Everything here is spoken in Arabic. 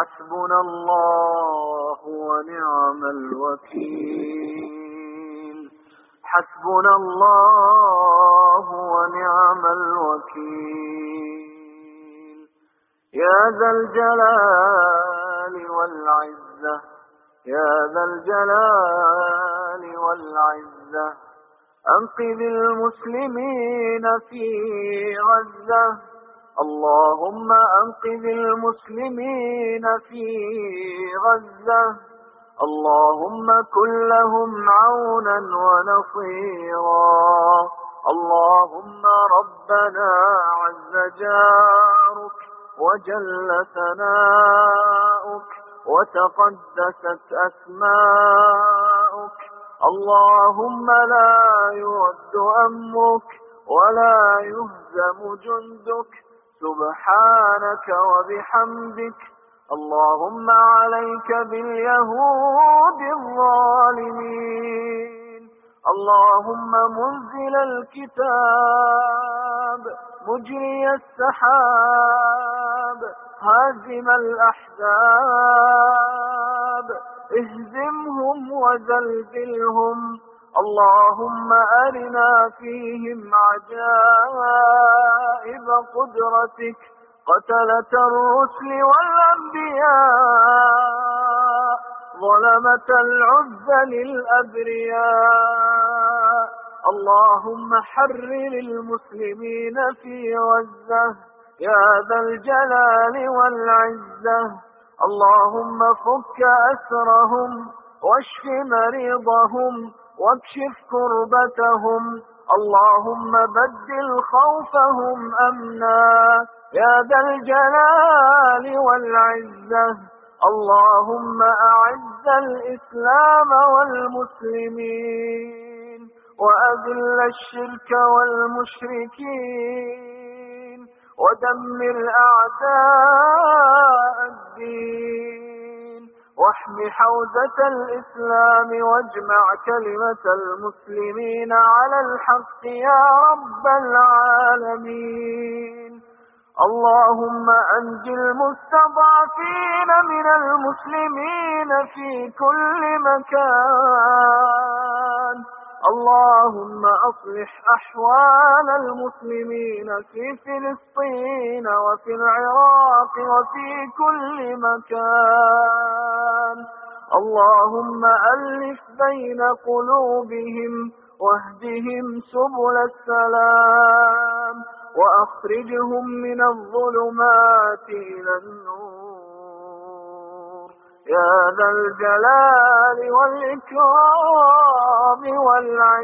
حسبنا الله ونعم الوكيل. حسبنا الله ونعم الوكيل. يا ذا الجلال والعزة يا ذا الجلال والعزة. أنقذ المسلمين في غزة. اللهم أنقذ المسلمين في غزة. اللهم كن لهم عونا ونصيرا. اللهم ربنا عز جارك وجل ثناؤك وتقدست أسماؤك. اللهم لا يرد أمك ولا يهزم جندك. سبحانك وبحمدك اللهم عليك باليهود الظالمين. اللهم منزل الكتاب مجري السحاب هازم الأحزاب اهزمهم وزلزلهم. اللهم أرنا فيهم عجائب قدرتك قتلة الرسل والأنبياء ظلمة العز للأبرياء. اللهم حرر المسلمين في غزة يا ذا الجلال والعزة. اللهم فك أسرهم واشف مريضهم واكشف كربتهم. اللهم بدل خوفهم أمنا. يا ذا الجلال والعزة. اللهم أعز الإسلام والمسلمين وأذل الشرك والمشركين ودمر أعداء واحم حوزة الإسلام واجمع كلمة المسلمين على الحق يا رب العالمين. اللهم أنج المستضعفين من المسلمين في كل مكان. اللهم أصلح أحوال المسلمين في فلسطين وفي العراق وفي كل مكان. اللهم ألف بين قلوبهم واهدهم سبل السلام وأخرجهم من الظلمات إلى النور. يا ذا الجلال والإكرام والعين.